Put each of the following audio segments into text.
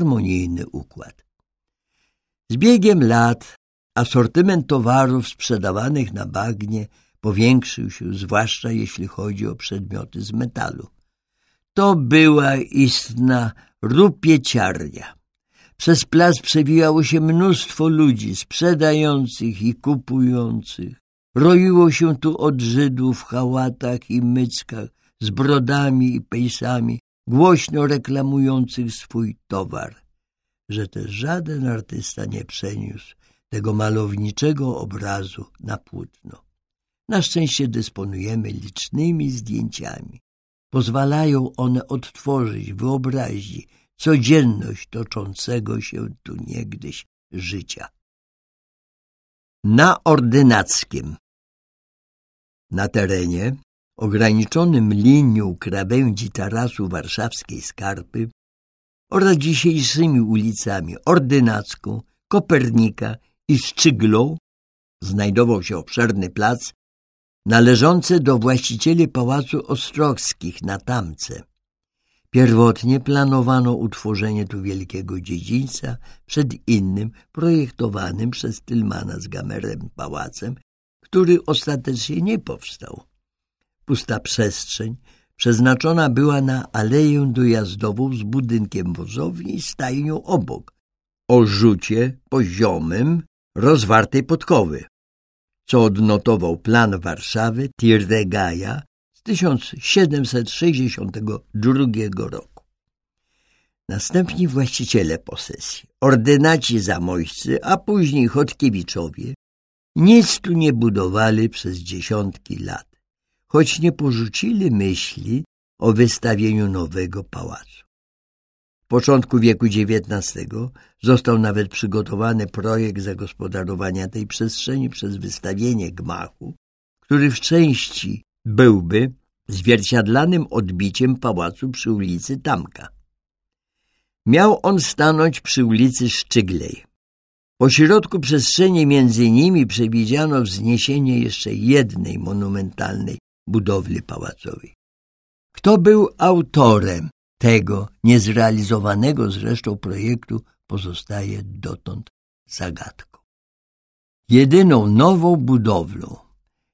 harmonijny układ. Z biegiem lat asortyment towarów sprzedawanych na bagnie powiększył się, zwłaszcza jeśli chodzi o przedmioty z metalu. To była istna rupieciarnia. Przez plac przewijało się mnóstwo ludzi sprzedających i kupujących. Roiło się tu od Żydów w hałatach i myckach z brodami i pejsami, głośno reklamujących swój towar, że też żaden artysta nie przeniósł tego malowniczego obrazu na płótno. Na szczęście dysponujemy licznymi zdjęciami. Pozwalają one odtworzyć wyobraźni codzienność toczącego się tu niegdyś życia. Na Ordynackiem Na terenie ograniczonym linią krawędzi tarasu warszawskiej Skarpy oraz dzisiejszymi ulicami Ordynacką, Kopernika i Szczyglą znajdował się obszerny plac należący do właścicieli Pałacu Ostrowskich na Tamce. Pierwotnie planowano utworzenie tu wielkiego dziedzińca przed innym projektowanym przez Tylmana z Gamerem pałacem, który ostatecznie nie powstał. Pusta przestrzeń przeznaczona była na aleję dojazdową z budynkiem wozowni i stajnią obok, o rzucie poziomym rozwartej podkowy, co odnotował plan Warszawy Tirdegaja z 1762 roku. Następni właściciele posesji, ordynaci zamojscy, a później Chodkiewiczowie, nic tu nie budowali przez dziesiątki lat choć nie porzucili myśli o wystawieniu nowego pałacu. W początku wieku XIX został nawet przygotowany projekt zagospodarowania tej przestrzeni przez wystawienie gmachu, który w części byłby zwierciadlanym odbiciem pałacu przy ulicy Tamka. Miał on stanąć przy ulicy Szczyglej. Po środku przestrzeni między nimi przewidziano wzniesienie jeszcze jednej monumentalnej budowli pałacowej. Kto był autorem tego niezrealizowanego zresztą projektu pozostaje dotąd zagadką. Jedyną nową budowlą,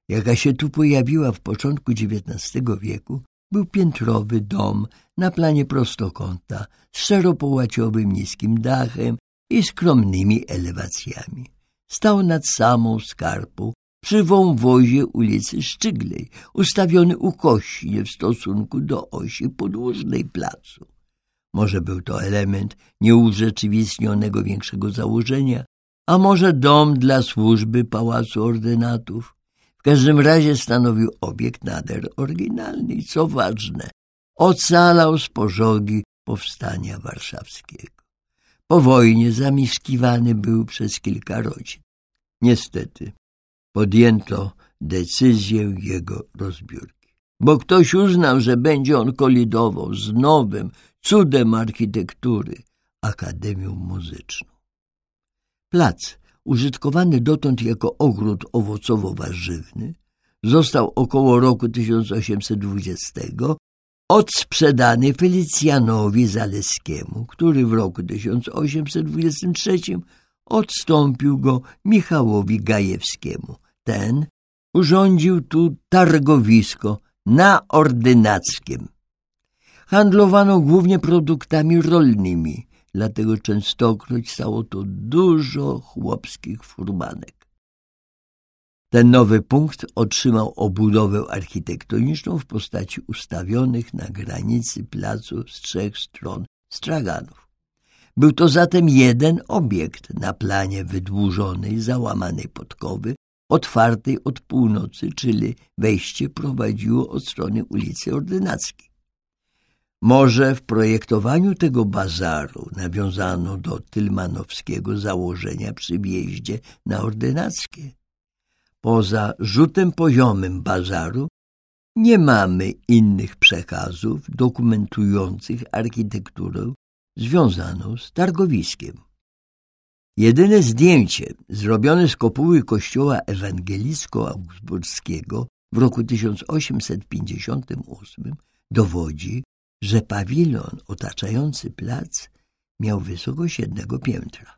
jaka się tu pojawiła w początku XIX wieku, był piętrowy dom na planie prostokąta z szeropołaciowym niskim dachem i skromnymi elewacjami. Stał nad samą skarpą przy wąwozie ulicy Szczyglej, ustawiony ukośnie w stosunku do osi podłużnej placu. Może był to element nieurzeczywistnionego większego założenia, a może dom dla służby Pałacu Ordynatów. W każdym razie stanowił obiekt nader oryginalny i, co ważne, ocalał z pożogi powstania warszawskiego. Po wojnie zamieszkiwany był przez kilka rodzin. Niestety, podjęto decyzję jego rozbiórki. Bo ktoś uznał, że będzie on kolidował z nowym cudem architektury Akademią Muzyczną. Plac, użytkowany dotąd jako ogród owocowo-warzywny, został około roku 1820 odsprzedany Felicjanowi Zaleskiemu, który w roku 1823 odstąpił go Michałowi Gajewskiemu, ten urządził tu targowisko na Ordynackiem. Handlowano głównie produktami rolnymi, dlatego częstokroć stało to dużo chłopskich furmanek. Ten nowy punkt otrzymał obudowę architektoniczną w postaci ustawionych na granicy placu z trzech stron straganów. Był to zatem jeden obiekt na planie wydłużonej, załamanej podkowy, otwartej od północy, czyli wejście prowadziło od strony ulicy Ordynackiej. Może w projektowaniu tego bazaru nawiązano do tylmanowskiego założenia przy wjeździe na Ordynackie. Poza rzutem poziomym bazaru nie mamy innych przekazów dokumentujących architekturę związaną z targowiskiem. Jedyne zdjęcie zrobione z kopuły kościoła ewangelicko-augsburskiego w roku 1858 dowodzi, że pawilon otaczający plac miał wysokość jednego piętra.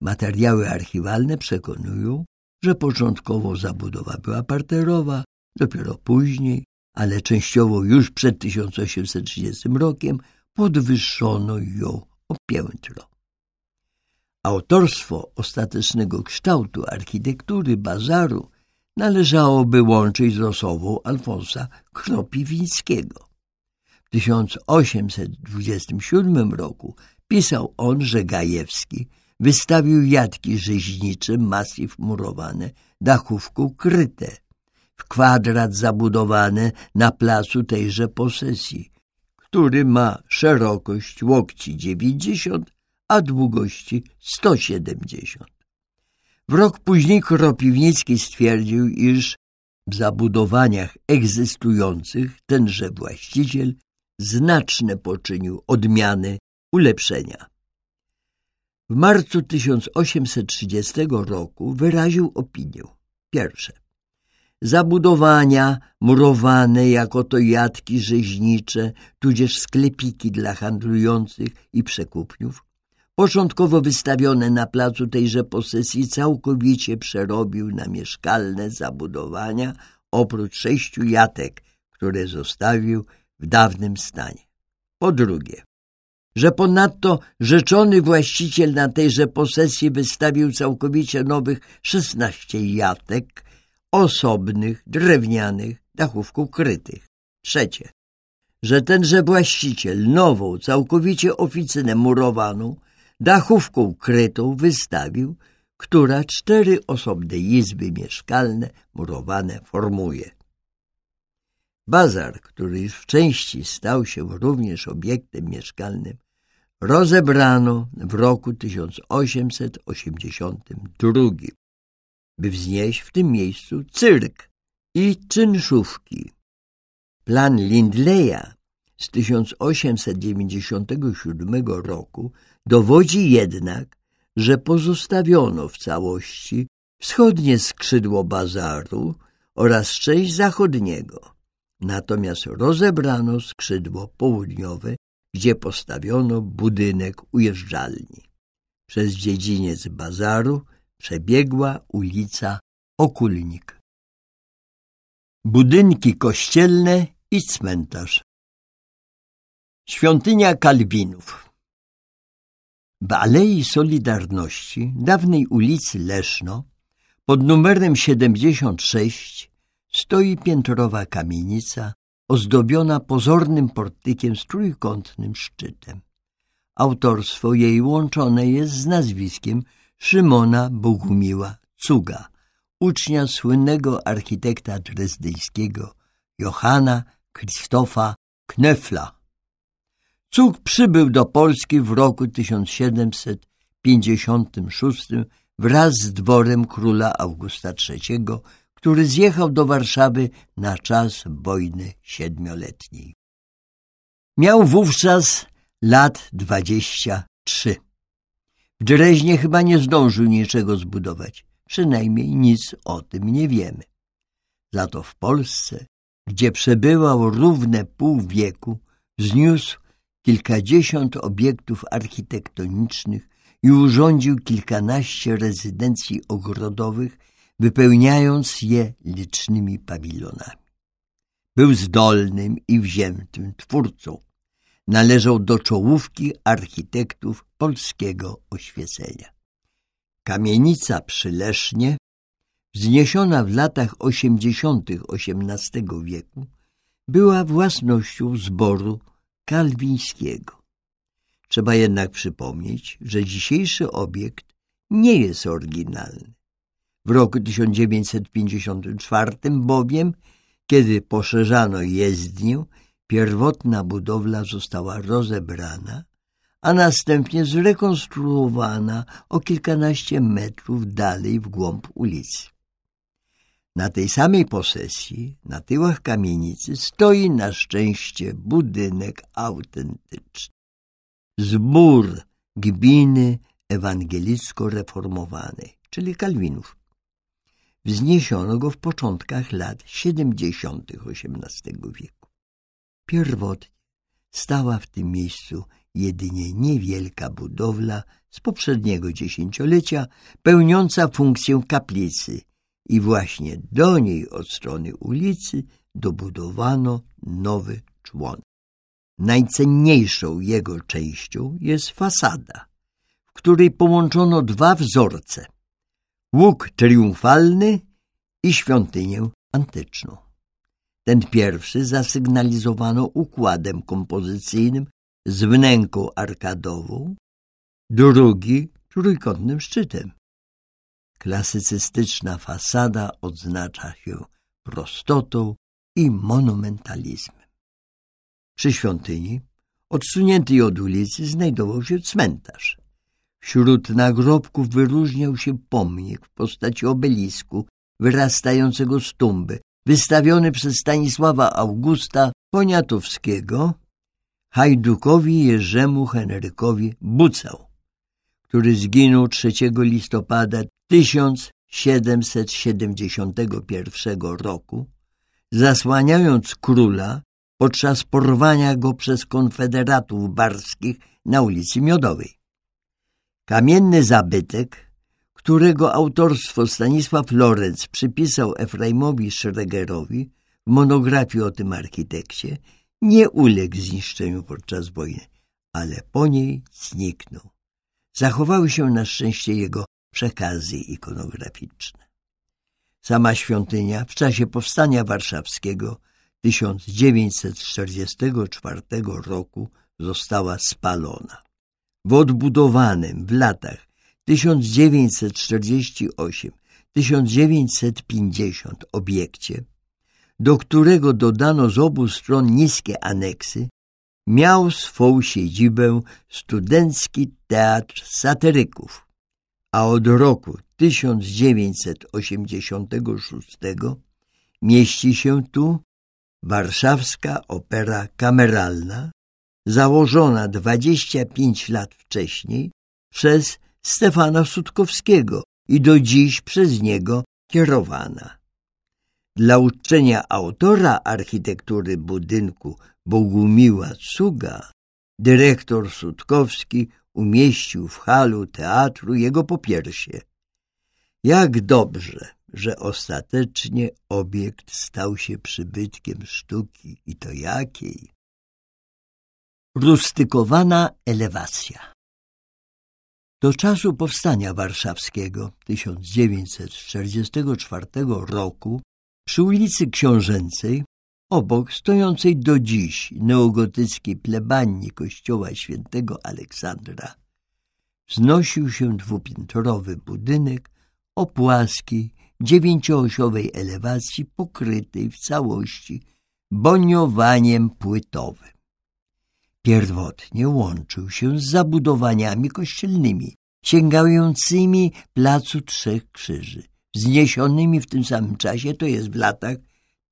Materiały archiwalne przekonują, że początkowo zabudowa była parterowa, dopiero później, ale częściowo już przed 1830 rokiem podwyższono ją o piętro. Autorstwo ostatecznego kształtu architektury bazaru należałoby łączyć z osową Alfonsa Kropiwińskiego. W 1827 roku pisał on, że Gajewski wystawił jatki rzeźnicze, masyw murowane, dachówką kryte, w kwadrat zabudowane na placu tejże posesji, który ma szerokość łokci 90, a długości 170. W rok później Kropiwnicki stwierdził, iż w zabudowaniach egzystujących tenże właściciel znaczne poczynił odmiany, ulepszenia. W marcu 1830 roku wyraził opinię. Pierwsze. Zabudowania murowane jako to jatki rzeźnicze, tudzież sklepiki dla handlujących i przekupniów, początkowo wystawione na placu tejże posesji, całkowicie przerobił na mieszkalne zabudowania, oprócz sześciu jatek, które zostawił w dawnym stanie. Po drugie, że ponadto rzeczony właściciel na tejże posesji wystawił całkowicie nowych szesnaście jatek, osobnych, drewnianych, dachówków krytych. Trzecie, że tenże właściciel nową, całkowicie oficynę murowaną, dachówką krytą wystawił, która cztery osobne izby mieszkalne murowane formuje. Bazar, który już w części stał się również obiektem mieszkalnym, rozebrano w roku 1882, by wznieść w tym miejscu cyrk i czynszówki. Plan Lindleya z 1897 roku dowodzi jednak, że pozostawiono w całości wschodnie skrzydło bazaru oraz część zachodniego, natomiast rozebrano skrzydło południowe, gdzie postawiono budynek ujeżdżalni. Przez dziedziniec bazaru przebiegła ulica Okulnik. Budynki kościelne i cmentarz Świątynia Kalwinów W Alei Solidarności, dawnej ulicy Leszno, pod numerem 76 stoi piętrowa kamienica ozdobiona pozornym portykiem z trójkątnym szczytem. Autorstwo jej łączone jest z nazwiskiem Szymona Bogumiła Cuga, ucznia słynnego architekta drezdyjskiego Johanna Krzysztofa Knefla. Cug przybył do Polski w roku 1756 wraz z dworem króla Augusta III, który zjechał do Warszawy na czas wojny siedmioletniej. Miał wówczas lat dwadzieścia trzy. W Dreźnie chyba nie zdążył niczego zbudować, przynajmniej nic o tym nie wiemy. Za to w Polsce, gdzie przebywał równe pół wieku, zniósł kilkadziesiąt obiektów architektonicznych i urządził kilkanaście rezydencji ogrodowych, wypełniając je licznymi pawilonami. Był zdolnym i wziętym twórcą. Należał do czołówki architektów polskiego oświecenia. Kamienica przy Lesznie, wzniesiona w latach osiemdziesiątych XVIII wieku, była własnością zboru kalwińskiego. Trzeba jednak przypomnieć, że dzisiejszy obiekt nie jest oryginalny. W roku 1954 bowiem, kiedy poszerzano jezdnię, pierwotna budowla została rozebrana, a następnie zrekonstruowana o kilkanaście metrów dalej w głąb ulicy. Na tej samej posesji, na tyłach kamienicy, stoi na szczęście budynek autentyczny. Zbór gminy ewangelicko-reformowanej, czyli Kalwinów. Wzniesiono go w początkach lat siedemdziesiątych XVIII wieku. Pierwotnie stała w tym miejscu jedynie niewielka budowla z poprzedniego dziesięciolecia, pełniąca funkcję kaplicy i właśnie do niej od strony ulicy dobudowano nowy człon. Najcenniejszą jego częścią jest fasada, w której połączono dwa wzorce – łuk triumfalny i świątynię antyczną. Ten pierwszy zasygnalizowano układem kompozycyjnym z wnęką arkadową, drugi trójkątnym szczytem. Klasycystyczna fasada odznacza się prostotą i monumentalizmem. Przy świątyni, odsuniętej od ulicy, znajdował się cmentarz. Wśród nagrobków wyróżniał się pomnik w postaci obelisku wyrastającego z tumby, wystawiony przez Stanisława Augusta Poniatowskiego Hajdukowi Jerzemu Henrykowi Bucał, który zginął 3 listopada 1771 roku, zasłaniając króla podczas porwania go przez konfederatów barskich na ulicy Miodowej. Kamienny zabytek, którego autorstwo Stanisław Lorenz przypisał Efraimowi Schregerowi w monografii o tym architekcie, nie uległ zniszczeniu podczas wojny, ale po niej zniknął. Zachowały się na szczęście jego przekazy ikonograficzne. Sama świątynia w czasie powstania warszawskiego 1944 roku została spalona. W odbudowanym w latach 1948-1950 obiekcie, do którego dodano z obu stron niskie aneksy, miał swą siedzibę Studencki Teatr Satyryków, a od roku 1986 mieści się tu Warszawska Opera Kameralna, założona 25 lat wcześniej przez Stefana Sutkowskiego i do dziś przez niego kierowana. Dla uczczenia autora architektury budynku Bogumiła Cuga dyrektor Sutkowski umieścił w halu teatru jego popiersie. Jak dobrze, że ostatecznie obiekt stał się przybytkiem sztuki i to jakiej. Rustykowana elewacja Do czasu powstania warszawskiego 1944 roku przy ulicy Książęcej, obok stojącej do dziś neogotyckiej plebanii kościoła świętego Aleksandra, wznosił się dwupiętrowy budynek o płaskiej, dziewięcioosiowej elewacji pokrytej w całości boniowaniem płytowym. Pierwotnie łączył się z zabudowaniami kościelnymi, sięgającymi placu Trzech Krzyży, wzniesionymi w tym samym czasie, to jest w latach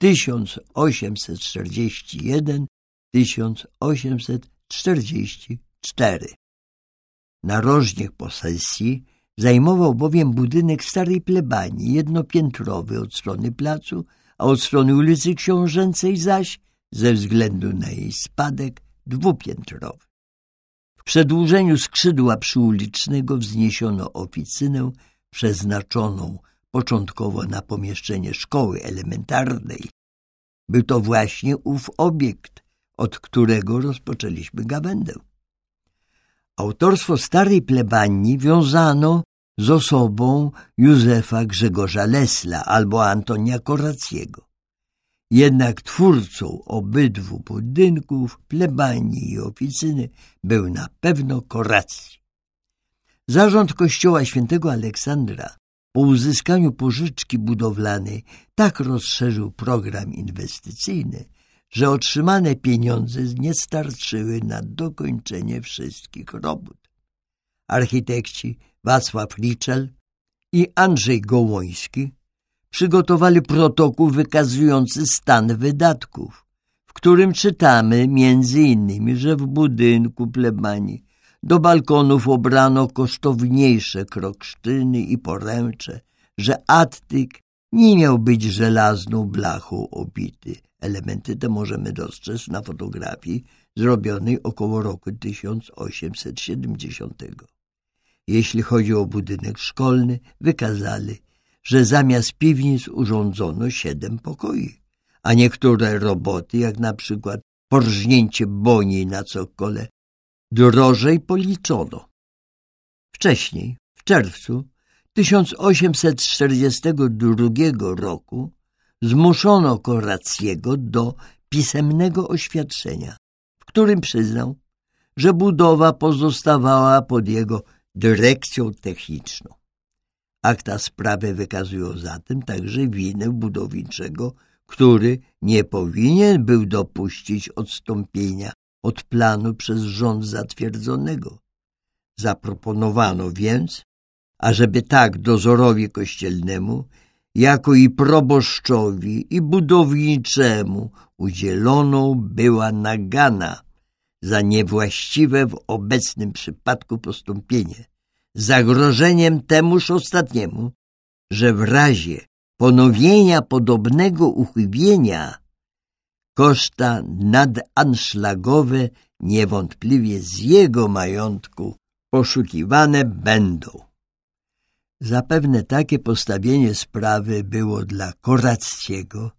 1841-1844. Narożnik posesji Zajmował bowiem budynek starej plebanii, jednopiętrowy od strony placu, a od strony ulicy Książęcej zaś, ze względu na jej spadek, dwupiętrowy. W przedłużeniu skrzydła przyulicznego wzniesiono oficynę przeznaczoną początkowo na pomieszczenie szkoły elementarnej. Był to właśnie ów obiekt, od którego rozpoczęliśmy gawędę. Autorstwo starej plebanii wiązano z osobą Józefa Grzegorza Lesla albo Antonia Koraciego. Jednak twórcą obydwu budynków, plebanii i oficyny był na pewno Koracji. Zarząd kościoła świętego Aleksandra po uzyskaniu pożyczki budowlanej tak rozszerzył program inwestycyjny, że otrzymane pieniądze nie starczyły na dokończenie wszystkich robót. Architekci Wacław Liczel i Andrzej Gołoński przygotowali protokół wykazujący stan wydatków, w którym czytamy między że w budynku plebanii do balkonów obrano kosztowniejsze kroksztyny i poręcze, że attyk nie miał być żelazną blachą obity. Elementy te możemy dostrzec na fotografii zrobionej około roku 1870. Jeśli chodzi o budynek szkolny, wykazali, że zamiast piwnic urządzono siedem pokoi, a niektóre roboty, jak na przykład porżnięcie boni na cokole, drożej policzono. Wcześniej, w czerwcu 1842 roku, zmuszono Korackiego do pisemnego oświadczenia, w którym przyznał, że budowa pozostawała pod jego dyrekcją techniczną. Akta sprawy wykazują zatem także winę budowniczego, który nie powinien był dopuścić odstąpienia od planu przez rząd zatwierdzonego. Zaproponowano więc, ażeby tak dozorowi kościelnemu, jako i proboszczowi i budowniczemu udzieloną była nagana za niewłaściwe w obecnym przypadku postąpienie, zagrożeniem temuż ostatniemu, że w razie ponowienia podobnego uchybienia koszta nadanszlagowe niewątpliwie z jego majątku poszukiwane będą. Zapewne takie postawienie sprawy było dla Korackiego,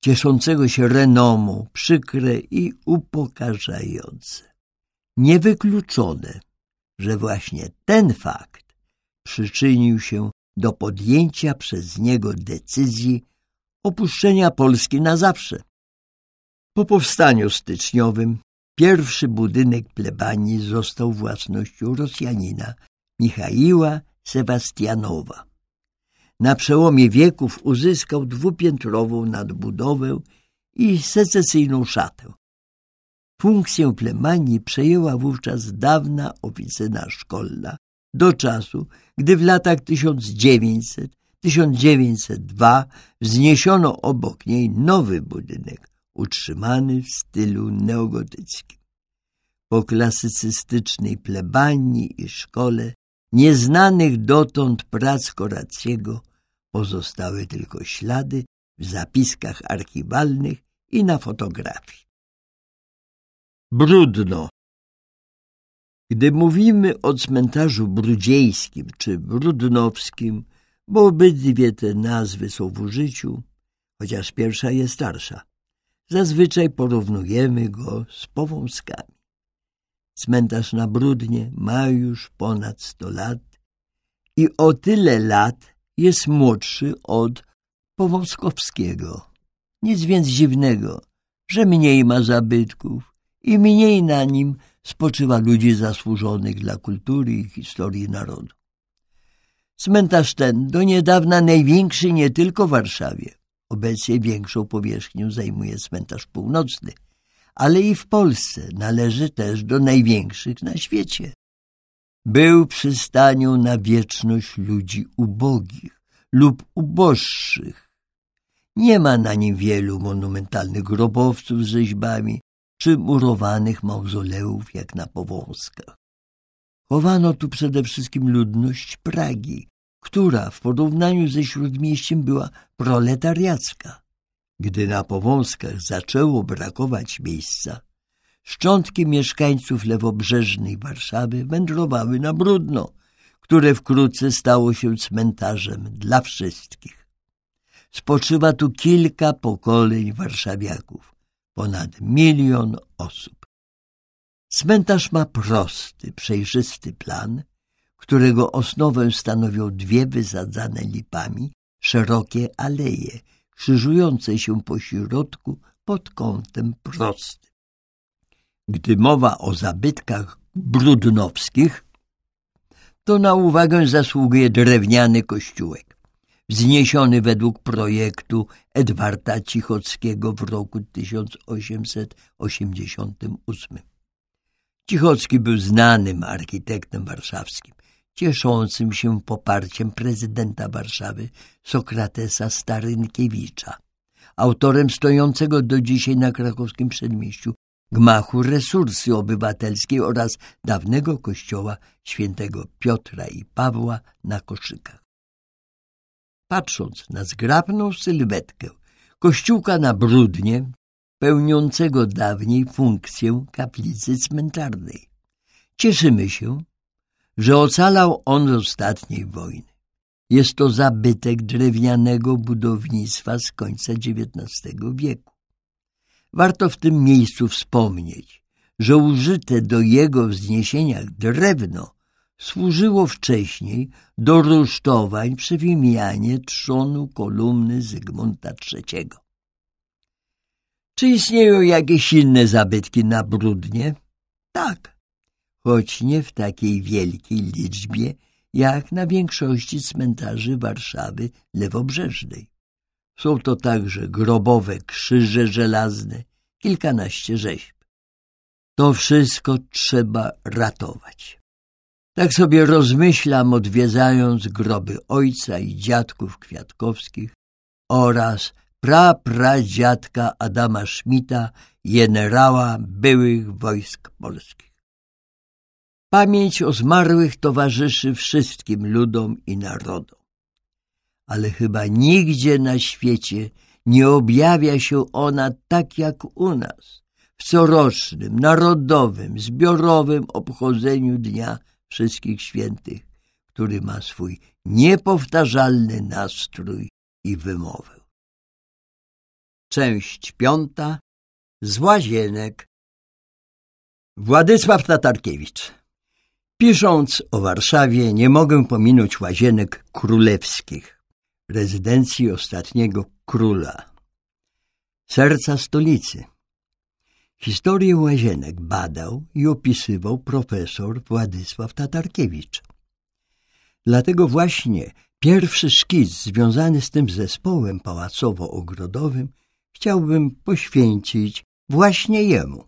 cieszącego się renomą, przykre i upokarzające. Niewykluczone, że właśnie ten fakt przyczynił się do podjęcia przez niego decyzji opuszczenia Polski na zawsze. Po powstaniu styczniowym pierwszy budynek plebanii został własnością Rosjanina Michaiła Sebastianowa. Na przełomie wieków uzyskał dwupiętrową nadbudowę i secesyjną szatę. Funkcję plemanii przejęła wówczas dawna oficyna szkolna, do czasu, gdy w latach 1900-1902 wzniesiono obok niej nowy budynek, utrzymany w stylu neogotyckim. Po klasycystycznej plebanii i szkole nieznanych dotąd prac Korackiego pozostały tylko ślady w zapiskach archiwalnych i na fotografii. Brudno gdy mówimy o cmentarzu brudziejskim czy brudnowskim, bo obydwie te nazwy są w użyciu, chociaż pierwsza jest starsza, zazwyczaj porównujemy go z Powązkami. Cmentarz na Brudnie ma już ponad sto lat i o tyle lat jest młodszy od Powązkowskiego. Nic więc dziwnego, że mniej ma zabytków i mniej na nim spoczywa ludzi zasłużonych dla kultury i historii narodu. Cmentarz ten do niedawna największy nie tylko w Warszawie. Obecnie większą powierzchnię zajmuje cmentarz północny, ale i w Polsce należy też do największych na świecie. Był przystanią na wieczność ludzi ubogich lub uboższych. Nie ma na nim wielu monumentalnych grobowców z rzeźbami, czy murowanych mauzoleów jak na Powązkach. Chowano tu przede wszystkim ludność Pragi, która w porównaniu ze Śródmieściem była proletariacka. Gdy na Powązkach zaczęło brakować miejsca, szczątki mieszkańców lewobrzeżnej Warszawy wędrowały na Brudno, które wkrótce stało się cmentarzem dla wszystkich. Spoczywa tu kilka pokoleń warszawiaków ponad milion osób. Cmentarz ma prosty, przejrzysty plan, którego osnowę stanowią dwie wysadzane lipami szerokie aleje, krzyżujące się po środku pod kątem prostym. Gdy mowa o zabytkach brudnowskich, to na uwagę zasługuje drewniany kościółek wzniesiony według projektu Edwarda Cichockiego w roku 1888. Cichocki był znanym architektem warszawskim, cieszącym się poparciem prezydenta Warszawy Sokratesa Starynkiewicza, autorem stojącego do dzisiaj na krakowskim przedmieściu gmachu resursy obywatelskiej oraz dawnego kościoła świętego Piotra i Pawła na Koszykach. Patrząc na zgrabną sylwetkę kościółka na brudnie, pełniącego dawniej funkcję kaplicy cmentarnej. Cieszymy się, że ocalał on z ostatniej wojny. Jest to zabytek drewnianego budownictwa z końca XIX wieku. Warto w tym miejscu wspomnieć, że użyte do jego wzniesienia drewno służyło wcześniej do rusztowań przy wymianie trzonu kolumny Zygmunta III. Czy istnieją jakieś inne zabytki na Brudnie? Tak, choć nie w takiej wielkiej liczbie, jak na większości cmentarzy Warszawy lewobrzeżnej. Są to także grobowe krzyże żelazne, kilkanaście rzeźb. To wszystko trzeba ratować. Tak sobie rozmyślam, odwiedzając groby ojca i dziadków kwiatkowskich oraz prapradziadka Adama Szmita, generała byłych wojsk polskich. Pamięć o zmarłych towarzyszy wszystkim ludom i narodom. Ale chyba nigdzie na świecie nie objawia się ona tak jak u nas, w corocznym, narodowym, zbiorowym obchodzeniu Dnia Wszystkich Świętych, który ma swój niepowtarzalny nastrój i wymowę. Część piąta z Łazienek Władysław Tatarkiewicz Pisząc o Warszawie nie mogę pominąć Łazienek Królewskich, rezydencji ostatniego króla, serca stolicy. Historię Łazienek badał i opisywał profesor Władysław Tatarkiewicz. Dlatego właśnie pierwszy szkic związany z tym zespołem pałacowo-ogrodowym chciałbym poświęcić właśnie jemu.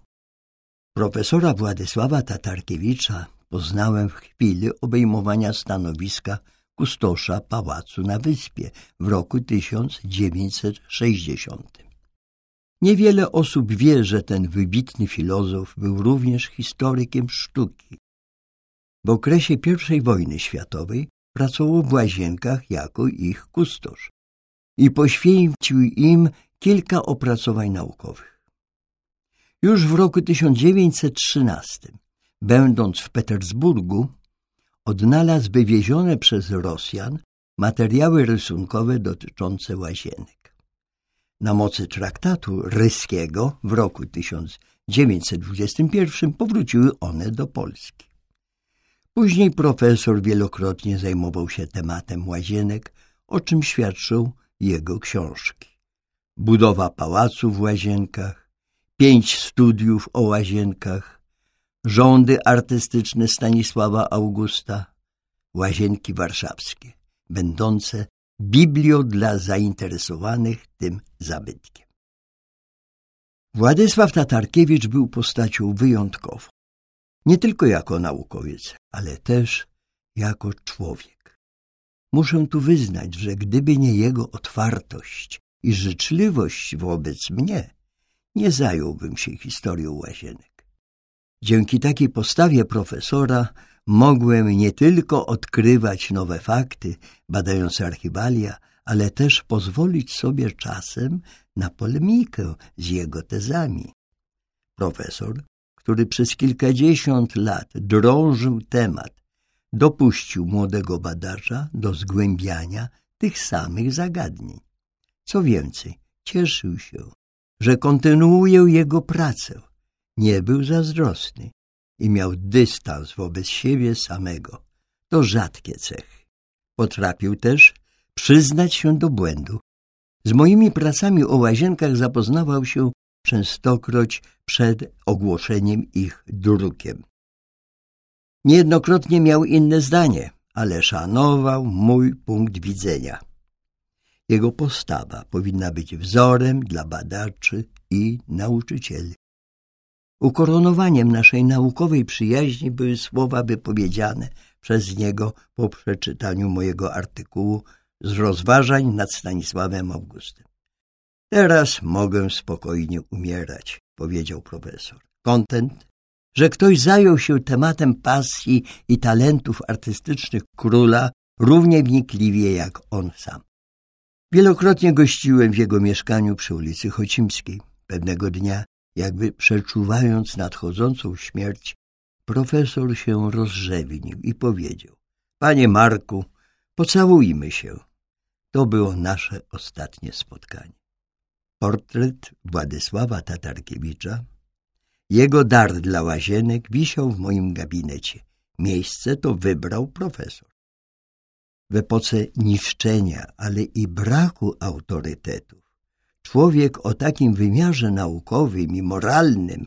Profesora Władysława Tatarkiewicza poznałem w chwili obejmowania stanowiska kustosza pałacu na wyspie w roku 1960. Niewiele osób wie, że ten wybitny filozof był również historykiem sztuki. W okresie I wojny światowej pracował w łazienkach jako ich kustosz i poświęcił im kilka opracowań naukowych. Już w roku 1913, będąc w Petersburgu, odnalazł wywiezione przez Rosjan materiały rysunkowe dotyczące łazienek. Na mocy traktatu ryskiego w roku 1921 powróciły one do Polski. Później profesor wielokrotnie zajmował się tematem łazienek, o czym świadczą jego książki budowa pałacu w Łazienkach, pięć studiów o Łazienkach, rządy artystyczne Stanisława Augusta, Łazienki Warszawskie, będące biblio dla zainteresowanych tym zabytkiem. Władysław Tatarkiewicz był postacią wyjątkową. Nie tylko jako naukowiec, ale też jako człowiek. Muszę tu wyznać, że gdyby nie jego otwartość i życzliwość wobec mnie, nie zająłbym się historią łazienek. Dzięki takiej postawie profesora mogłem nie tylko odkrywać nowe fakty, badając archiwalia, ale też pozwolić sobie czasem na polemikę z jego tezami. Profesor, który przez kilkadziesiąt lat drążył temat, dopuścił młodego badacza do zgłębiania tych samych zagadnień. Co więcej, cieszył się, że kontynuuję jego pracę. Nie był zazdrosny i miał dystans wobec siebie samego. To rzadkie cechy. Potrafił też przyznać się do błędu. Z moimi pracami o łazienkach zapoznawał się częstokroć przed ogłoszeniem ich drukiem. Niejednokrotnie miał inne zdanie, ale szanował mój punkt widzenia. Jego postawa powinna być wzorem dla badaczy i nauczycieli. Ukoronowaniem naszej naukowej przyjaźni były słowa wypowiedziane przez niego po przeczytaniu mojego artykułu z rozważań nad Stanisławem Augustem. Teraz mogę spokojnie umierać, powiedział profesor. Kontent, że ktoś zajął się tematem pasji i talentów artystycznych króla równie wnikliwie jak on sam. Wielokrotnie gościłem w jego mieszkaniu przy ulicy Chocimskiej. Pewnego dnia, jakby przeczuwając nadchodzącą śmierć, profesor się rozrzewnił i powiedział — Panie Marku, pocałujmy się. To było nasze ostatnie spotkanie. Portret Władysława Tatarkiewicza, jego dar dla łazienek wisiał w moim gabinecie. Miejsce to wybrał profesor. W epoce niszczenia, ale i braku autorytetów, człowiek o takim wymiarze naukowym i moralnym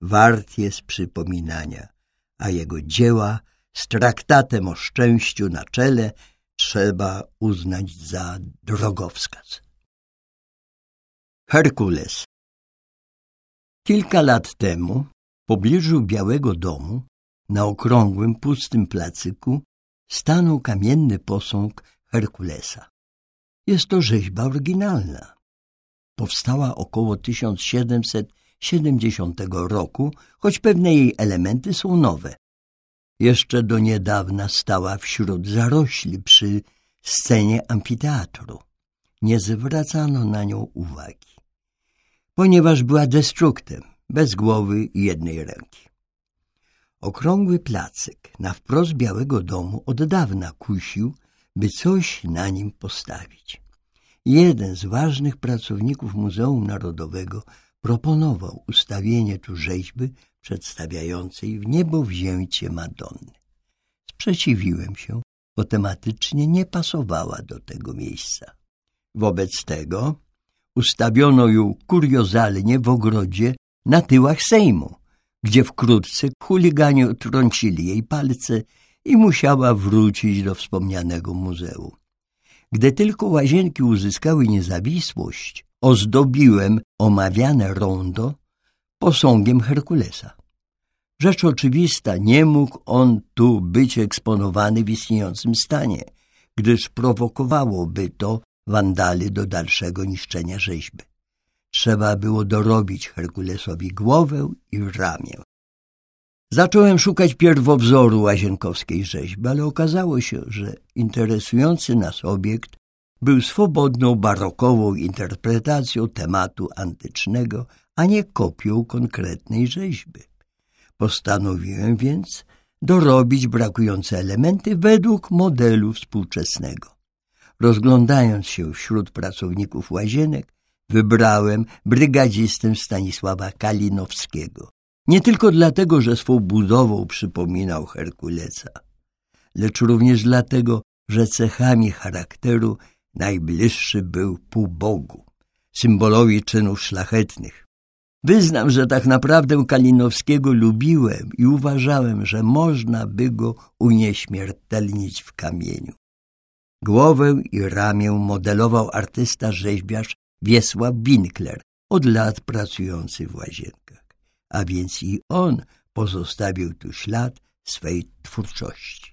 wart jest przypominania, a jego dzieła z traktatem o szczęściu na czele trzeba uznać za drogowskaz. Herkules Kilka lat temu w pobliżu Białego Domu na okrągłym, pustym placyku stanął kamienny posąg Herkulesa. Jest to rzeźba oryginalna. Powstała około 1770 roku, choć pewne jej elementy są nowe. Jeszcze do niedawna stała wśród zarośli przy scenie amfiteatru. Nie zwracano na nią uwagi, ponieważ była destruktem, bez głowy i jednej ręki. Okrągły placyk na wprost Białego Domu od dawna kusił, by coś na nim postawić. Jeden z ważnych pracowników Muzeum Narodowego proponował ustawienie tu rzeźby przedstawiającej w niebo wzięcie Madonny. Sprzeciwiłem się, bo tematycznie nie pasowała do tego miejsca. Wobec tego ustawiono ją kuriozalnie w ogrodzie na tyłach Sejmu, gdzie wkrótce chuliganie trącili jej palce i musiała wrócić do wspomnianego muzeum. Gdy tylko łazienki uzyskały niezawisłość, ozdobiłem omawiane rondo posągiem Herkulesa. Rzecz oczywista, nie mógł on tu być eksponowany w istniejącym stanie, gdyż prowokowałoby to wandali do dalszego niszczenia rzeźby. Trzeba było dorobić Herkulesowi głowę i ramię. Zacząłem szukać pierwowzoru łazienkowskiej rzeźby, ale okazało się, że interesujący nas obiekt był swobodną barokową interpretacją tematu antycznego, a nie kopią konkretnej rzeźby. Postanowiłem więc dorobić brakujące elementy według modelu współczesnego. Rozglądając się wśród pracowników łazienek, wybrałem brygadzistę Stanisława Kalinowskiego. Nie tylko dlatego, że swą budową przypominał Herkulesa, lecz również dlatego, że cechami charakteru najbliższy był półbogu, symbolowi czynów szlachetnych. Wyznam, że tak naprawdę Kalinowskiego lubiłem i uważałem, że można by go unieśmiertelnić w kamieniu. Głowę i ramię modelował artysta rzeźbiarz Wiesław Winkler, od lat pracujący w łazienkach, a więc i on pozostawił tu ślad swej twórczości.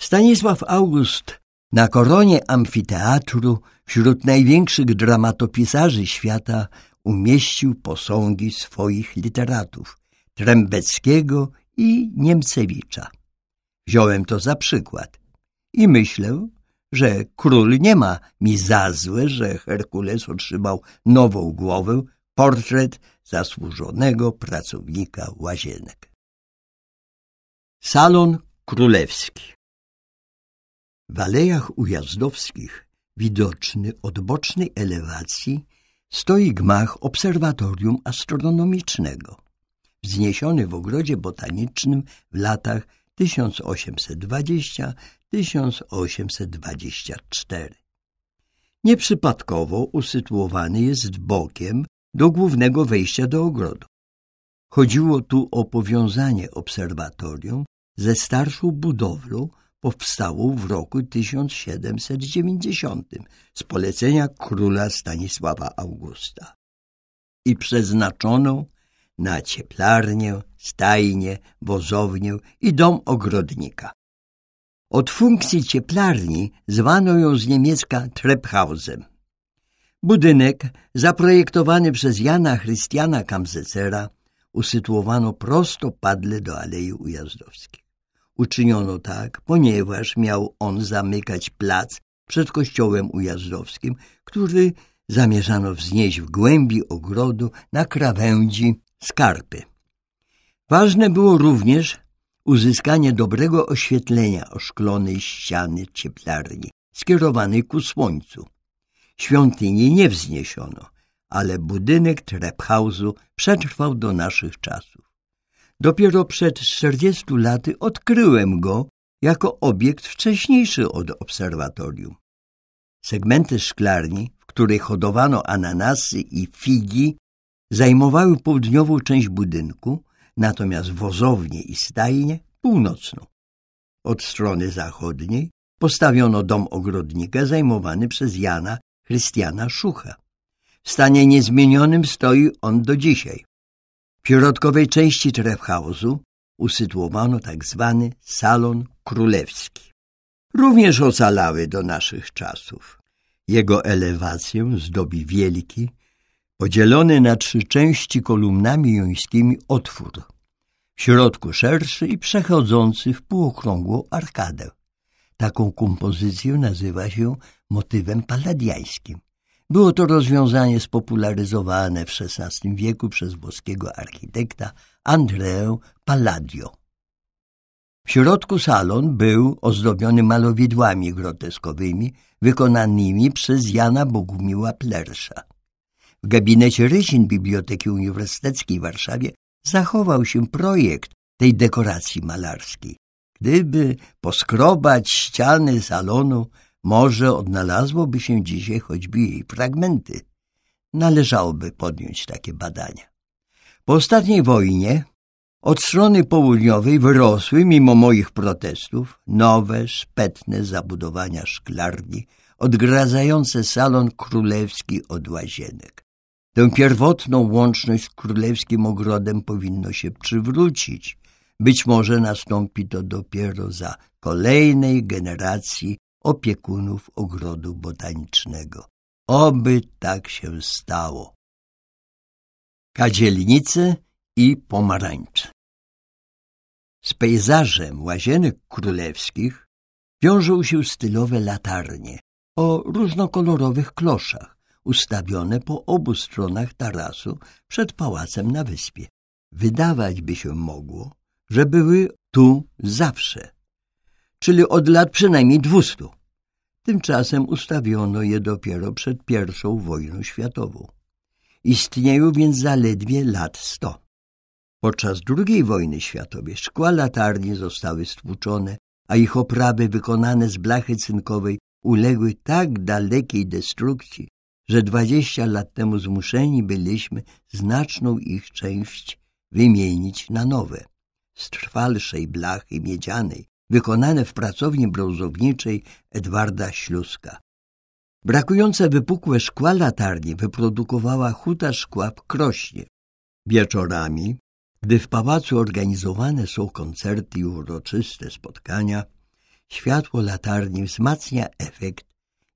Stanisław August na koronie amfiteatru wśród największych dramatopisarzy świata umieścił posągi swoich literatów Trębeckiego i Niemcewicza. Wziąłem to za przykład i myślę, że król nie ma mi za złe, że Herkules otrzymał nową głowę, portret zasłużonego pracownika łazienek. Salon Królewski W alejach ujazdowskich, widoczny od bocznej elewacji, stoi gmach obserwatorium astronomicznego, wzniesiony w ogrodzie botanicznym w latach 1820-1824. Nieprzypadkowo usytuowany jest bokiem do głównego wejścia do ogrodu. Chodziło tu o powiązanie obserwatorium ze starszą budowlą powstałą w roku 1790 z polecenia króla Stanisława Augusta i przeznaczoną na cieplarnię, stajnię, wozownię i dom ogrodnika. Od funkcji cieplarni zwano ją z niemiecka Trepphausem. Budynek, zaprojektowany przez Jana Chrystiana Kamzecera, usytuowano prostopadle do Alei Ujazdowskiej. Uczyniono tak, ponieważ miał on zamykać plac przed kościołem ujazdowskim, który zamierzano wznieść w głębi ogrodu na krawędzi skarpy. Ważne było również uzyskanie dobrego oświetlenia oszklonej ściany cieplarni skierowanej ku słońcu. Świątyni nie wzniesiono, ale budynek Trephausu przetrwał do naszych czasów. Dopiero przed 40 laty odkryłem go jako obiekt wcześniejszy od obserwatorium. Segmenty szklarni, w której hodowano ananasy i figi, zajmowały południową część budynku, natomiast wozownie i stajnie północną. Od strony zachodniej postawiono dom ogrodnika zajmowany przez Jana Chrystiana Szucha. W stanie niezmienionym stoi on do dzisiaj. W środkowej części Trefhausu usytuowano tak zwany salon królewski. Również ocalały do naszych czasów. Jego elewację zdobi wielki, podzielony na trzy części kolumnami jońskimi otwór. W środku szerszy i przechodzący w półokrągłą arkadę. Taką kompozycję nazywa się motywem palladiańskim. Było to rozwiązanie spopularyzowane w XVI wieku przez włoskiego architekta Andreu Palladio. W środku salon był ozdobiony malowidłami groteskowymi wykonanymi przez Jana Bogumiła Plersza. W gabinecie rysin Biblioteki Uniwersyteckiej w Warszawie zachował się projekt tej dekoracji malarskiej. Gdyby poskrobać ściany salonu, może odnalazłoby się dzisiaj choćby jej fragmenty. Należałoby podjąć takie badania. Po ostatniej wojnie od strony południowej wyrosły, mimo moich protestów, nowe, szpetne zabudowania szklarni, odgradzające salon królewski od łazienek. Tę pierwotną łączność z królewskim ogrodem powinno się przywrócić. Być może nastąpi to dopiero za kolejnej generacji opiekunów ogrodu botanicznego. Oby tak się stało. Kadzielnice i pomarańcze Z pejzażem łazienek królewskich wiążą się stylowe latarnie o różnokolorowych kloszach, ustawione po obu stronach tarasu przed pałacem na wyspie. Wydawać by się mogło, że były tu zawsze, czyli od lat przynajmniej dwustu. Tymczasem ustawiono je dopiero przed I wojną światową. Istnieją więc zaledwie lat sto. Podczas II wojny światowej szkła latarni zostały stłuczone, a ich oprawy wykonane z blachy cynkowej uległy tak dalekiej destrukcji, że dwadzieścia lat temu zmuszeni byliśmy znaczną ich część wymienić na nowe, z trwalszej blachy miedzianej, wykonane w pracowni brązowniczej Edwarda Śluska. Brakujące wypukłe szkła latarni wyprodukowała huta szkła w Krośnie. Wieczorami, gdy w pałacu organizowane są koncerty i uroczyste spotkania, światło latarni wzmacnia efekt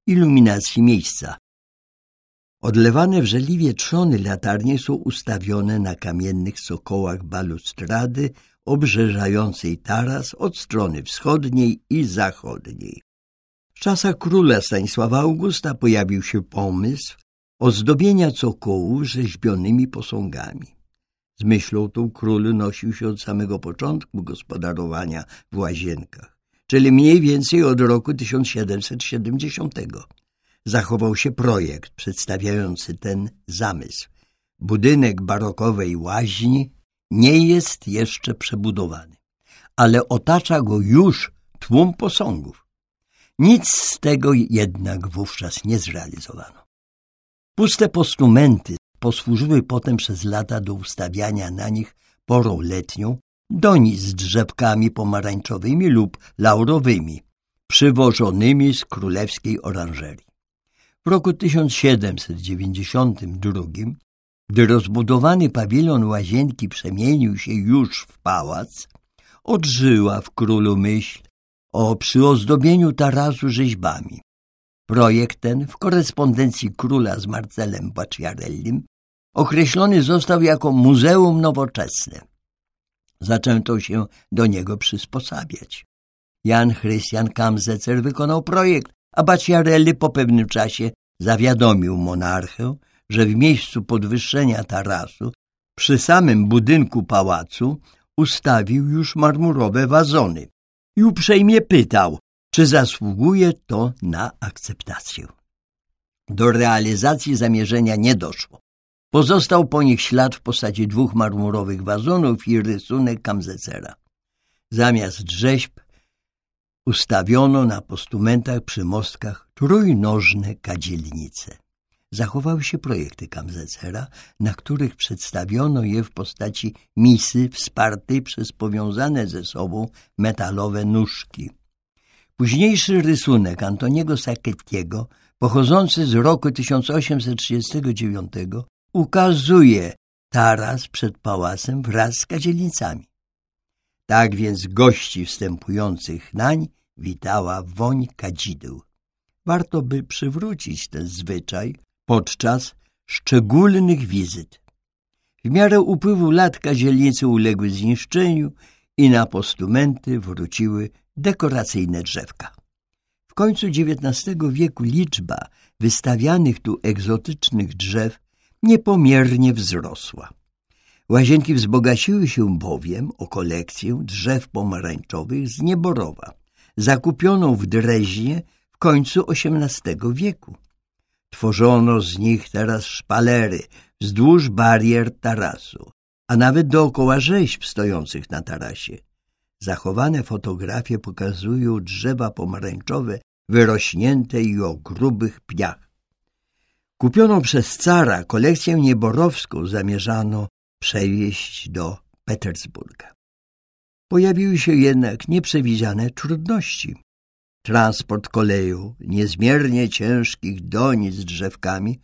iluminacji miejsca. Odlewane w żeliwie trzony latarnie są ustawione na kamiennych sokołach balustrady obrzeżającej taras od strony wschodniej i zachodniej. W czasach króla Stanisława Augusta pojawił się pomysł ozdobienia cokołów rzeźbionymi posągami. Z myślą tą król nosił się od samego początku gospodarowania w łazienkach, czyli mniej więcej od roku 1770. Zachował się projekt przedstawiający ten zamysł. Budynek barokowej łaźni nie jest jeszcze przebudowany, ale otacza go już tłum posągów. Nic z tego jednak wówczas nie zrealizowano. Puste postumenty posłużyły potem przez lata do ustawiania na nich porą letnią doni z drzewkami pomarańczowymi lub laurowymi, przywożonymi z królewskiej oranżerii. W roku 1792 gdy rozbudowany pawilon łazienki przemienił się już w pałac, odżyła w królu myśl o przyozdobieniu tarasu rzeźbami. Projekt ten w korespondencji króla z Marcelem Bacciarellim określony został jako muzeum nowoczesne. Zaczęto się do niego przysposabiać. Jan Chrystian Kamzecer wykonał projekt, a Bacciarelli po pewnym czasie zawiadomił monarchę, że w miejscu podwyższenia tarasu przy samym budynku pałacu ustawił już marmurowe wazony i uprzejmie pytał, czy zasługuje to na akceptację. Do realizacji zamierzenia nie doszło. Pozostał po nich ślad w postaci dwóch marmurowych wazonów i rysunek Kamzecera. Zamiast rzeźb ustawiono na postumentach przy mostkach trójnożne kadzielnice. Zachowały się projekty Kamzecera, na których przedstawiono je w postaci misy wspartej przez powiązane ze sobą metalowe nóżki. Późniejszy rysunek Antoniego Sacchettiego, pochodzący z roku 1839, ukazuje taras przed pałacem wraz z kadzielnicami. Tak więc gości wstępujących nań witała woń kadzideł. Warto by przywrócić ten zwyczaj podczas szczególnych wizyt. W miarę upływu lat kadzielnice uległy zniszczeniu i na postumenty wróciły dekoracyjne drzewka. W końcu XIX wieku liczba wystawianych tu egzotycznych drzew niepomiernie wzrosła. Łazienki wzbogaciły się bowiem o kolekcję drzew pomarańczowych z Nieborowa, zakupioną w Dreźnie w końcu XVIII wieku. Tworzono z nich teraz szpalery wzdłuż barier tarasu, a nawet dookoła rzeźb stojących na tarasie. Zachowane fotografie pokazują drzewa pomarańczowe wyrośnięte i o grubych pniach. Kupioną przez cara kolekcję nieborowską zamierzano przewieźć do Petersburga. Pojawiły się jednak nieprzewidziane trudności. Transport koleją niezmiernie ciężkich donic z drzewkami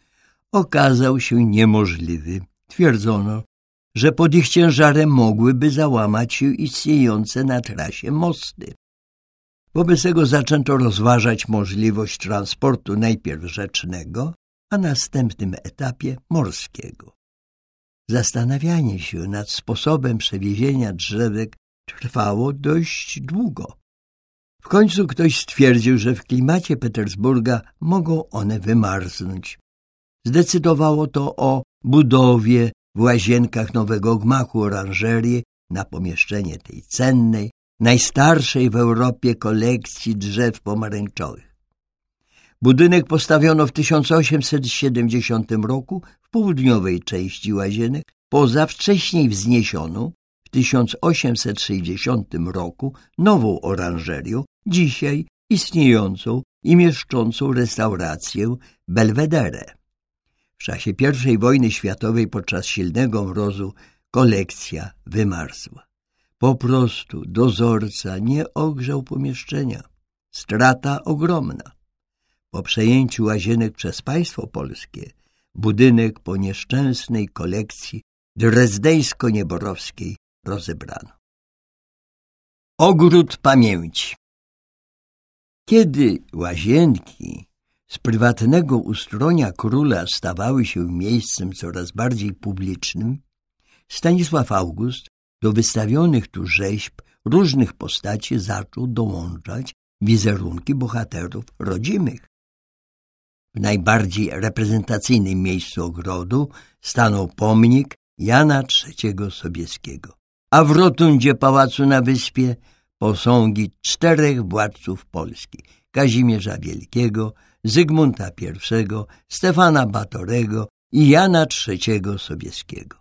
okazał się niemożliwy. Twierdzono, że pod ich ciężarem mogłyby załamać się istniejące na trasie mosty. Wobec tego zaczęto rozważać możliwość transportu najpierw rzecznego, a następnym etapie morskiego. Zastanawianie się nad sposobem przewiezienia drzewek trwało dość długo. W końcu ktoś stwierdził, że w klimacie Petersburga mogą one wymarznąć. Zdecydowało to o budowie w łazienkach nowego gmachu oranżerii na pomieszczenie tej cennej, najstarszej w Europie kolekcji drzew pomarańczowych. Budynek postawiono w 1870 roku w południowej części łazienek, poza wcześniej wzniesioną w 1860 roku nową oranżerią, dzisiaj istniejącą i mieszczącą restaurację Belvedere. W czasie I wojny światowej podczas silnego mrozu kolekcja wymarzła. Po prostu dozorca nie ogrzał pomieszczenia. Strata ogromna. Po przejęciu łazienek przez państwo polskie budynek po nieszczęsnej kolekcji drezdeńsko-nieborowskiej rozebrano. Ogród pamięci Kiedy łazienki z prywatnego ustronia króla stawały się miejscem coraz bardziej publicznym, Stanisław August do wystawionych tu rzeźb różnych postaci zaczął dołączać wizerunki bohaterów rodzimych. W najbardziej reprezentacyjnym miejscu ogrodu stanął pomnik Jana III Sobieskiego, a w rotundzie pałacu na wyspie posągi czterech władców Polski Kazimierza Wielkiego, Zygmunta I, Stefana Batorego i Jana III Sobieskiego.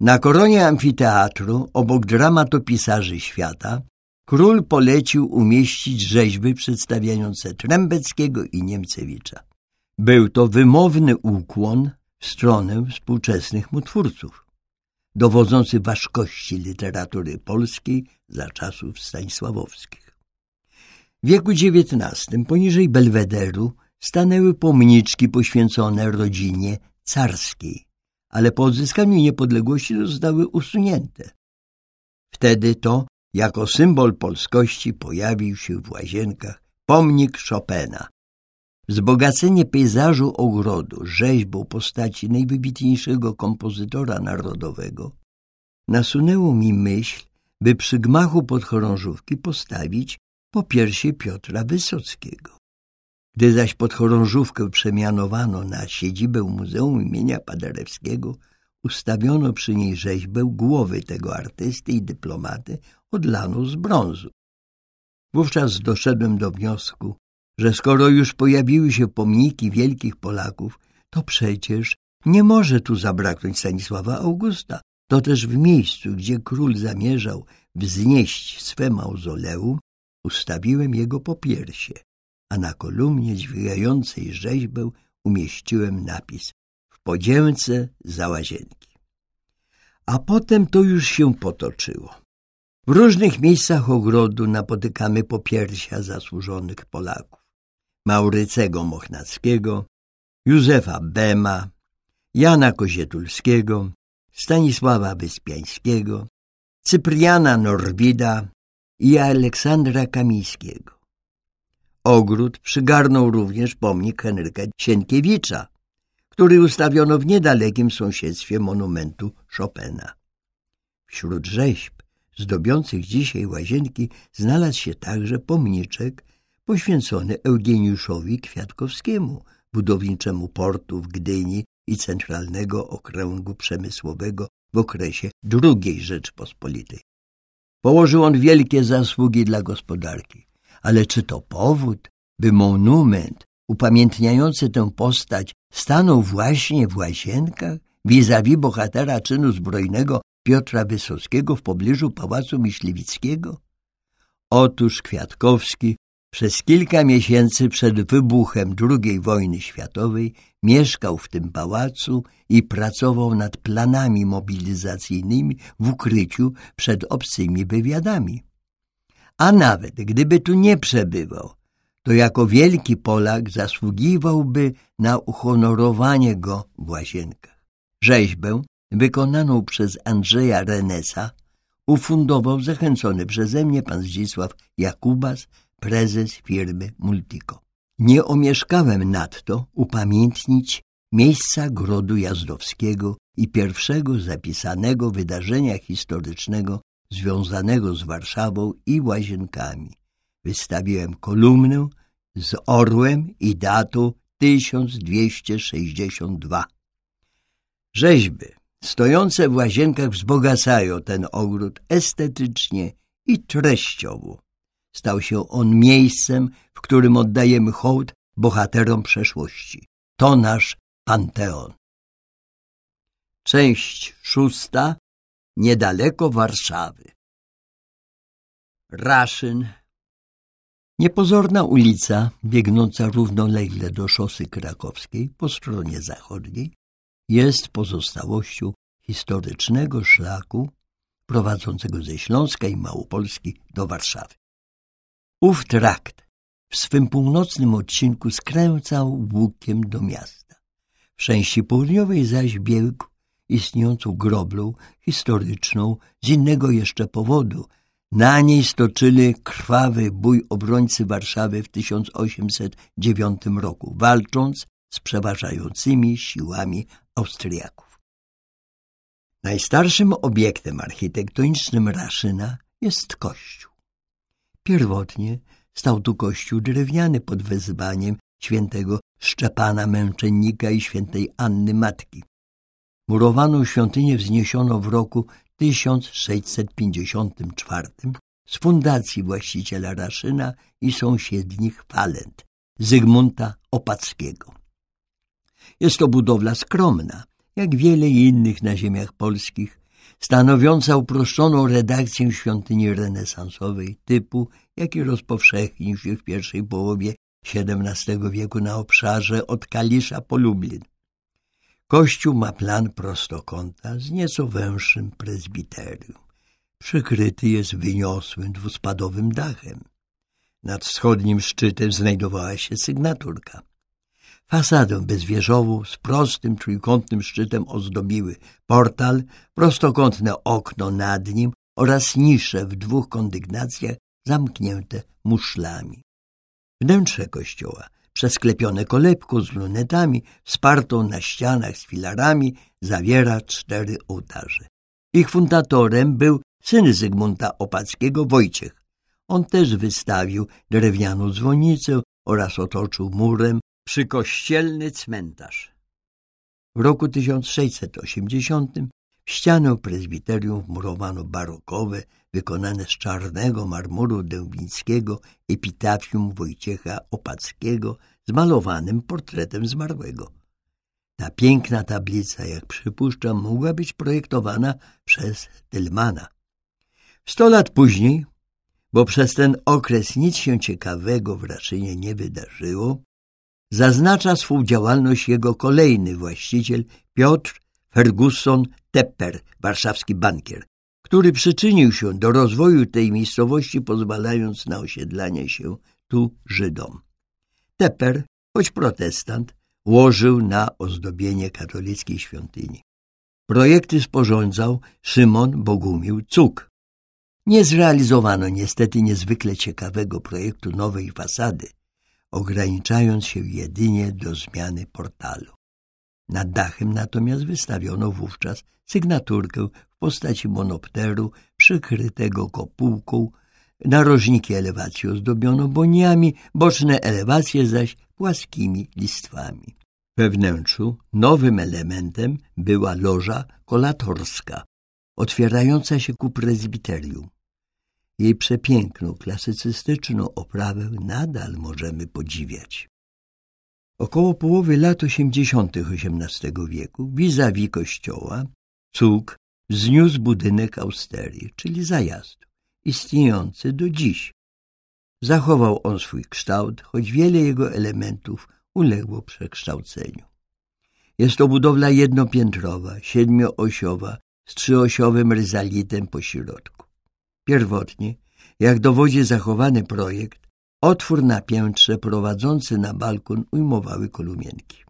Na koronie amfiteatru, obok dramatopisarzy świata, król polecił umieścić rzeźby przedstawiające Trębeckiego i Niemcewicza. Był to wymowny ukłon w stronę współczesnych mu twórców, dowodzący ważkości literatury polskiej za czasów stanisławowskich. W wieku XIX poniżej Belwederu stanęły pomniczki poświęcone rodzinie carskiej, ale po odzyskaniu niepodległości zostały usunięte. Wtedy to jako symbol polskości pojawił się w łazienkach pomnik Chopina. Wzbogacenie pejzażu ogrodu rzeźbą postaci najwybitniejszego kompozytora narodowego nasunęło mi myśl, by przy gmachu podchorążówki postawić po piersi Piotra Wysockiego. Gdy zaś podchorążówkę przemianowano na siedzibę Muzeum imienia Paderewskiego, ustawiono przy niej rzeźbę głowy tego artysty i dyplomaty odlaną z brązu. Wówczas doszedłem do wniosku, że skoro już pojawiły się pomniki wielkich Polaków, to przecież nie może tu zabraknąć Stanisława Augusta. To też w miejscu, gdzie król zamierzał wznieść swe mauzoleum, ustawiłem jego popiersie, a na kolumnie dźwigającej rzeźbę umieściłem napis w podziemce za łazienki. A potem to już się potoczyło. W różnych miejscach ogrodu napotykamy popiersia zasłużonych Polaków. Maurycego Mochnackiego, Józefa Bema, Jana Kozietulskiego, Stanisława Wyspiańskiego, Cypriana Norwida i Aleksandra Kamińskiego. Ogród przygarnął również pomnik Henryka Sienkiewicza, który ustawiono w niedalekim sąsiedztwie monumentu Chopina. Wśród rzeźb zdobiących dzisiaj łazienki znalazł się także pomniczek poświęcony Eugeniuszowi Kwiatkowskiemu, budowniczemu portu w Gdyni i Centralnego Okręgu Przemysłowego w okresie II Rzeczpospolitej. Położył on wielkie zasługi dla gospodarki, ale czy to powód, by monument upamiętniający tę postać stanął właśnie w Łazienkach vis-a-vis bohatera czynu zbrojnego Piotra Wysockiego w pobliżu Pałacu Myśliwickiego? Otóż Kwiatkowski przez kilka miesięcy przed wybuchem II wojny światowej mieszkał w tym pałacu i pracował nad planami mobilizacyjnymi w ukryciu przed obcymi wywiadami. A nawet gdyby tu nie przebywał, to jako wielki Polak zasługiwałby na uhonorowanie go w łazienkach. Rzeźbę wykonaną przez Andrzeja Renesa ufundował zachęcony przeze mnie pan Zdzisław Jakubas, prezes firmy Multico. Nie omieszkałem nadto upamiętnić miejsca Grodu Jazdowskiego i pierwszego zapisanego wydarzenia historycznego związanego z Warszawą i Łazienkami. Wystawiłem kolumnę z orłem i datą 1262. Rzeźby stojące w łazienkach wzbogacają ten ogród estetycznie i treściowo stał się on miejscem, w którym oddajemy hołd bohaterom przeszłości. To nasz panteon. Część szósta. Niedaleko Warszawy. Raszyn. Niepozorna ulica, biegnąca równolegle do szosy krakowskiej po stronie zachodniej, jest pozostałością historycznego szlaku prowadzącego ze Śląska i Małopolski do Warszawy. Ów trakt w swym północnym odcinku skręcał łukiem do miasta. W części południowej zaś biegł istniejącą groblą historyczną z innego jeszcze powodu. Na niej stoczyli krwawy bój obrońcy Warszawy w 1809 roku, walcząc z przeważającymi siłami Austriaków. Najstarszym obiektem architektonicznym Raszyna jest kościół. Pierwotnie stał tu kościół drewniany pod wezwaniem świętego Szczepana Męczennika i świętej Anny Matki. Murowaną świątynię wzniesiono w roku 1654 z fundacji właściciela Raszyna i sąsiednich Falent, Zygmunta Opackiego. Jest to budowla skromna, jak wiele innych na ziemiach polskich, stanowiąca uproszczoną redakcję świątyni renesansowej typu, jaki rozpowszechnił się w pierwszej połowie XVII wieku na obszarze od Kalisza po Lublin. Kościół ma plan prostokąta z nieco węższym prezbiterium. Przykryty jest wyniosłym dwuspadowym dachem. Nad wschodnim szczytem znajdowała się sygnaturka. Fasadę bezwieżową z prostym trójkątnym szczytem ozdobiły portal, prostokątne okno nad nim oraz nisze w dwóch kondygnacjach zamknięte muszlami. Wnętrze kościoła, przesklepione kolebką z lunetami, wspartą na ścianach z filarami, zawiera cztery ołtarze. Ich fundatorem był syn Zygmunta Opackiego, Wojciech. On też wystawił drewnianą dzwonnicę oraz otoczył murem przykościelny cmentarz. W roku 1680 w ścianę prezbiterium wmurowano barokowe, wykonane z czarnego marmuru dębińskiego epitafium Wojciecha Opackiego z malowanym portretem zmarłego. Ta piękna tablica, jak przypuszczam, mogła być projektowana przez Tillmana. Sto lat później, bo przez ten okres nic się ciekawego w Raszynie nie wydarzyło, zaznacza swą działalność jego kolejny właściciel Piotr Ferguson Tepper, warszawski bankier, który przyczynił się do rozwoju tej miejscowości, pozwalając na osiedlanie się tu Żydom. Tepper, choć protestant, łożył na ozdobienie katolickiej świątyni. Projekty sporządzał Szymon Bogumił Cuk. Nie zrealizowano niestety niezwykle ciekawego projektu nowej fasady, ograniczając się jedynie do zmiany portalu. Nad dachem natomiast wystawiono wówczas sygnaturkę w postaci monopteru przykrytego kopułką, narożniki elewacji ozdobiono boniami, boczne elewacje zaś płaskimi listwami. We wnętrzu nowym elementem była loża kolatorska, otwierająca się ku prezbiterium. Jej przepiękną, klasycystyczną oprawę nadal możemy podziwiać. Około połowy lat osiemdziesiątych XVIII wieku, vis-a-vis kościoła, Cuk wzniósł budynek austerii, czyli zajazdu, istniejący do dziś. Zachował on swój kształt, choć wiele jego elementów uległo przekształceniu. Jest to budowla jednopiętrowa, siedmioosiowa, z trzyosiowym ryzalitem po środku. Pierwotnie, jak dowodzi zachowany projekt, otwór na piętrze prowadzący na balkon ujmowały kolumienki.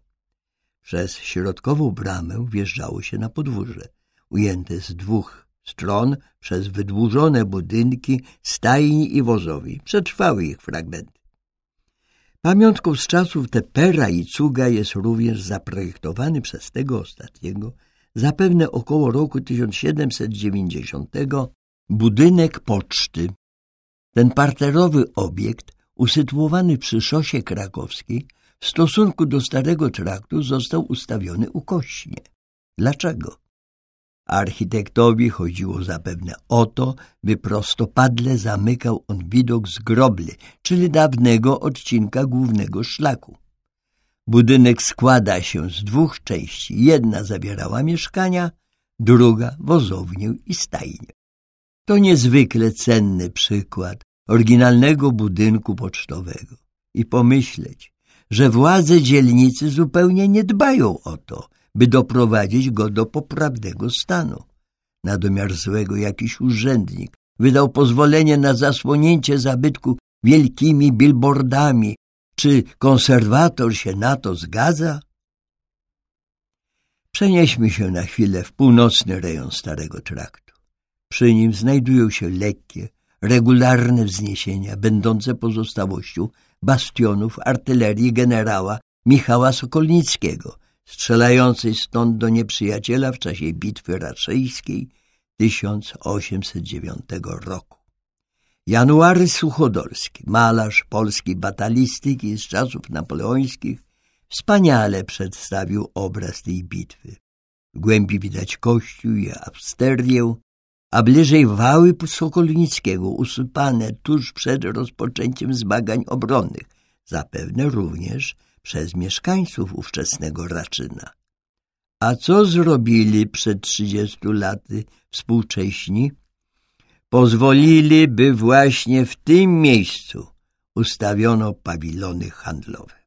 Przez środkową bramę wjeżdżało się na podwórze, ujęte z dwóch stron przez wydłużone budynki stajni i wozowi. Przetrwały ich fragmenty. Pamiątką z czasów Tepera i Cuga jest również zaprojektowany przez tego ostatniego, zapewne około roku 1790, budynek poczty. Ten parterowy obiekt, usytuowany przy szosie krakowskiej, w stosunku do starego traktu został ustawiony ukośnie. Dlaczego? Architektowi chodziło zapewne o to, by prostopadle zamykał on widok z grobly, czyli dawnego odcinka głównego szlaku. Budynek składa się z dwóch części. Jedna zawierała mieszkania, druga wozownię i stajnię. To niezwykle cenny przykład oryginalnego budynku pocztowego. I pomyśleć, że władze dzielnicy zupełnie nie dbają o to, by doprowadzić go do poprawnego stanu. Na domiar złego jakiś urzędnik wydał pozwolenie na zasłonięcie zabytku wielkimi billboardami. Czy konserwator się na to zgadza? Przenieśmy się na chwilę w północny rejon Starego Traktu. Przy nim znajdują się lekkie, regularne wzniesienia, będące pozostałością bastionów artylerii generała Michała Sokolnickiego, strzelającej stąd do nieprzyjaciela w czasie bitwy raczyjskiej 1809 roku. January Suchodolski, malarz polskiej batalistyki z czasów napoleońskich, wspaniale przedstawił obraz tej bitwy. W głębi widać kościół i absterię, a bliżej wały Sokolnickiego usypane tuż przed rozpoczęciem zmagań obronnych, zapewne również przez mieszkańców ówczesnego Raczyna. A co zrobili przed trzydziestu laty współcześni? Pozwolili, by właśnie w tym miejscu ustawiono pawilony handlowe.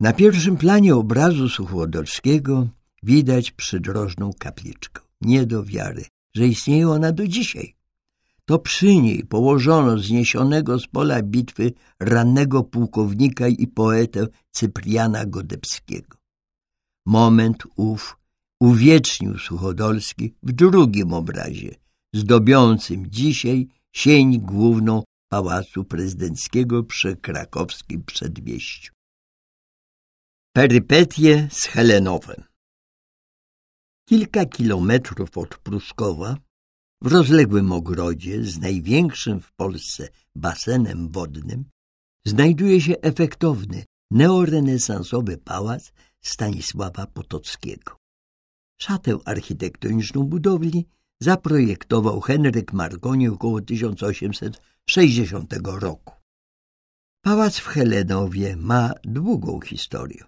Na pierwszym planie obrazu Suchłodolskiego widać przydrożną kapliczkę. Nie do wiary, że istnieje ona do dzisiaj. To przy niej położono zniesionego z pola bitwy rannego pułkownika i poetę Cypriana Godebskiego. Moment ów uwiecznił Suchodolski w drugim obrazie, zdobiącym dzisiaj sień główną Pałacu Prezydenckiego przy krakowskim przedmieściu. Perypetie z Helenowem Kilka kilometrów od Pruszkowa, w rozległym ogrodzie z największym w Polsce basenem wodnym, znajduje się efektowny, neorenesansowy pałac Stanisława Potockiego. Szatę architektoniczną budowli zaprojektował Henryk Marconi około 1860 roku. Pałac w Helenowie ma długą historię.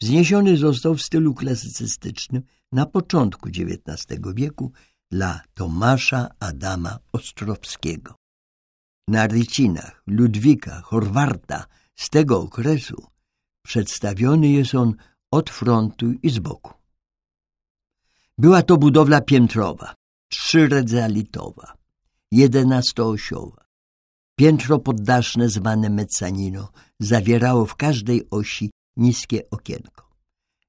Wzniesiony został w stylu klasycystycznym na początku XIX wieku dla Tomasza Adama Ostrowskiego. Na rycinach Ludwika Horwarta z tego okresu przedstawiony jest on od frontu i z boku. Była to budowla piętrowa, trzyredzalitowa, jedenastoosiowa. Piętro poddaszne zwane mezzanino zawierało w każdej osi niskie okienko.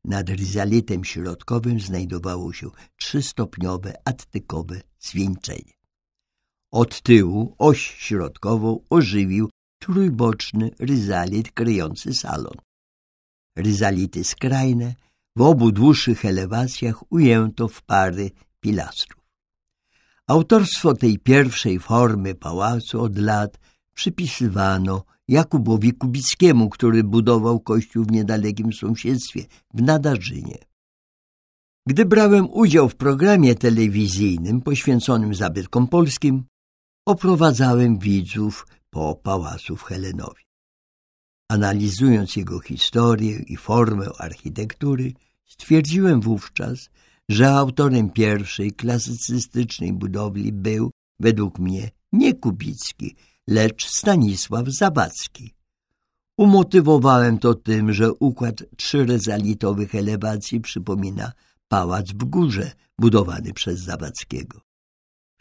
Nad rizalitem środkowym znajdowało się trzystopniowe attykowe zwieńczenie. Od tyłu oś środkową ożywił trójboczny ryzalit kryjący salon. Ryzality skrajne w obu dłuższych elewacjach ujęto w pary pilastrów. Autorstwo tej pierwszej formy pałacu od lat przypisywano Jakubowi Kubickiemu, który budował kościół w niedalekim sąsiedztwie, w Nadarzynie. Gdy brałem udział w programie telewizyjnym poświęconym zabytkom polskim, oprowadzałem widzów po pałacu w Helenowie. Analizując jego historię i formę architektury, stwierdziłem wówczas, że autorem pierwszej klasycystycznej budowli był, według mnie, nie Kubicki, lecz Stanisław Zawadzki. Umotywowałem to tym, że układ trzyrezalitowych elewacji przypomina pałac w górze budowany przez Zawadzkiego.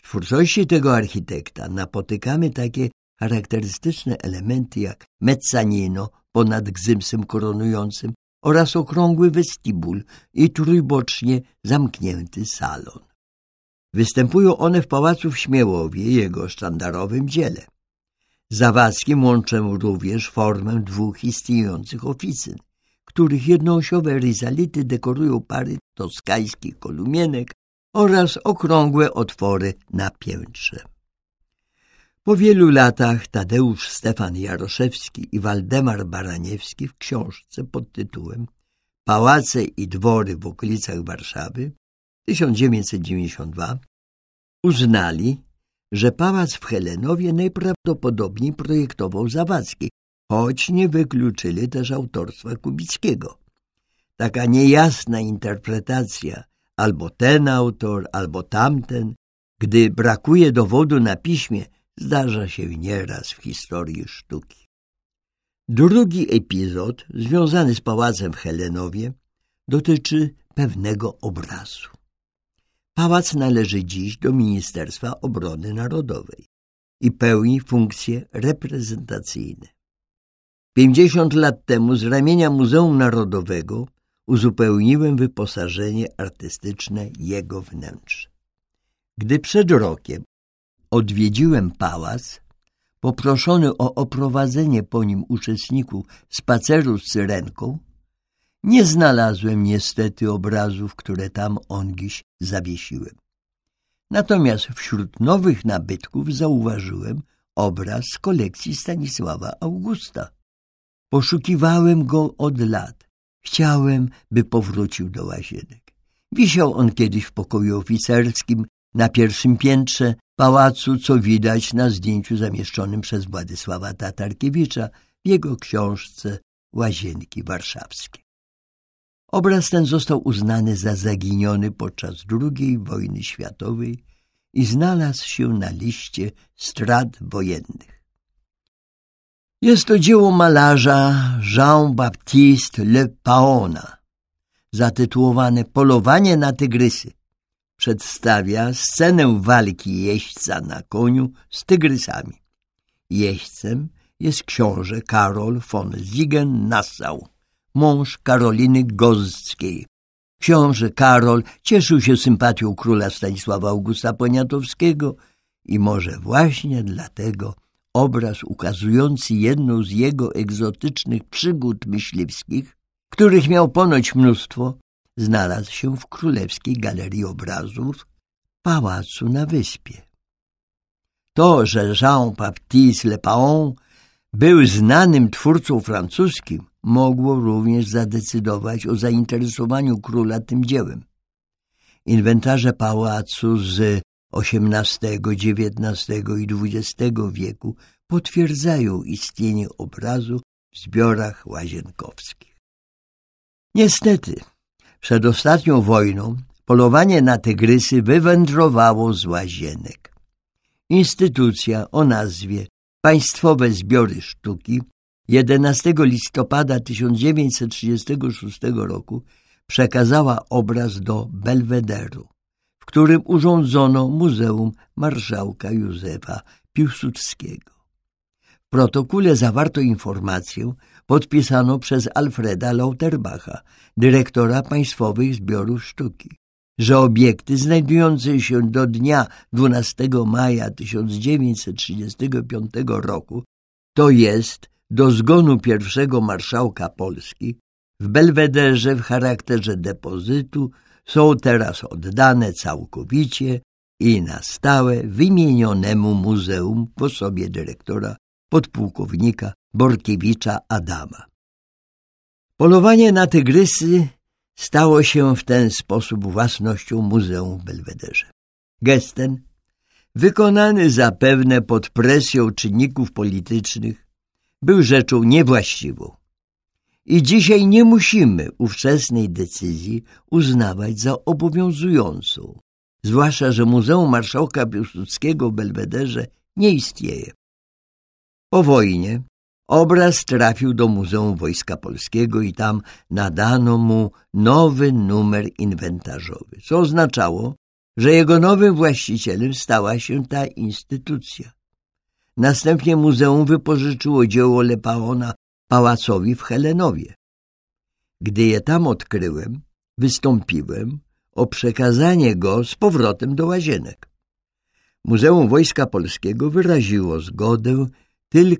W twórczości tego architekta napotykamy takie charakterystyczne elementy jak mezzanino ponad gzymsem koronującym oraz okrągły westibul i trójbocznie zamknięty salon. Występują one w pałacu w Śmiełowie, jego sztandarowym dziele. Zawadzkim łączę również formę dwóch istniejących oficyn, których jednoosiowe rizality dekorują pary toskańskich kolumienek oraz okrągłe otwory na piętrze. Po wielu latach Tadeusz Stefan Jaroszewski i Waldemar Baraniewski w książce pod tytułem Pałace i dwory w okolicach Warszawy 1992 uznali, że pałac w Helenowie najprawdopodobniej projektował Zawadzki, choć nie wykluczyli też autorstwa Kubickiego. Taka niejasna interpretacja, albo ten autor, albo tamten, gdy brakuje dowodu na piśmie, zdarza się nieraz w historii sztuki. Drugi epizod, związany z pałacem w Helenowie, dotyczy pewnego obrazu. Pałac należy dziś do Ministerstwa Obrony Narodowej i pełni funkcje reprezentacyjne. Pięćdziesiąt lat temu z ramienia Muzeum Narodowego uzupełniłem wyposażenie artystyczne jego wnętrz. Gdy przed rokiem odwiedziłem pałac, poproszony o oprowadzenie po nim uczestników spaceru z syrenką, nie znalazłem niestety obrazów, które tam ongiś zawiesiłem. Natomiast wśród nowych nabytków zauważyłem obraz z kolekcji Stanisława Augusta. Poszukiwałem go od lat. Chciałem, by powrócił do łazienek. Wisiał on kiedyś w pokoju oficerskim na pierwszym piętrze pałacu, co widać na zdjęciu zamieszczonym przez Władysława Tatarkiewicza w jego książce Łazienki Warszawskie. Obraz ten został uznany za zaginiony podczas II wojny światowej i znalazł się na liście strat wojennych. Jest to dzieło malarza Jean-Baptiste Le Paona, zatytułowane Polowanie na tygrysy. Przedstawia scenę walki jeźdźca na koniu z tygrysami. Jeźdźcem jest książę Karol von Siegen-Nassau mąż Karoliny Gozdzkiej. Książę Karol cieszył się sympatią króla Stanisława Augusta Poniatowskiego i może właśnie dlatego obraz ukazujący jedną z jego egzotycznych przygód myśliwskich, których miał ponoć mnóstwo, znalazł się w Królewskiej Galerii Obrazów Pałacu na Wyspie. To, że Jean-Baptiste Le Paon był znanym twórcą francuskim, mogło również zadecydować o zainteresowaniu króla tym dziełem. Inwentarze pałacu z XVIII, XIX i XX wieku potwierdzają istnienie obrazu w zbiorach łazienkowskich. Niestety, przed ostatnią wojną polowanie na tygrysy wywędrowało z łazienek. Instytucja o nazwie Państwowe Zbiory Sztuki 11 listopada 1936 roku przekazała obraz do Belwederu, w którym urządzono Muzeum Marszałka Józefa Piłsudskiego. W protokole zawarto informację podpisaną przez Alfreda Lauterbacha, dyrektora Państwowych Zbiorów Sztuki, że obiekty znajdujące się do dnia 12 maja 1935 roku, to jest do zgonu pierwszego marszałka Polski, w Belwederze w charakterze depozytu są teraz oddane całkowicie i na stałe wymienionemu muzeum w osobie dyrektora podpułkownika Borkiewicza Adama. Polowanie na tygrysy stało się w ten sposób własnością Muzeum w Belwederze. Gest ten, wykonany zapewne pod presją czynników politycznych, był rzeczą niewłaściwą. I dzisiaj nie musimy ówczesnej decyzji uznawać za obowiązującą, zwłaszcza, że Muzeum Marszałka Piłsudskiego w Belwederze nie istnieje. Po wojnie obraz trafił do Muzeum Wojska Polskiego i tam nadano mu nowy numer inwentarzowy, co oznaczało, że jego nowym właścicielem stała się ta instytucja. Następnie muzeum wypożyczyło dzieło Lepaona pałacowi w Helenowie. Gdy je tam odkryłem, wystąpiłem o przekazanie go z powrotem do łazienek. Muzeum Wojska Polskiego wyraziło zgodę tylko